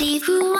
somebody who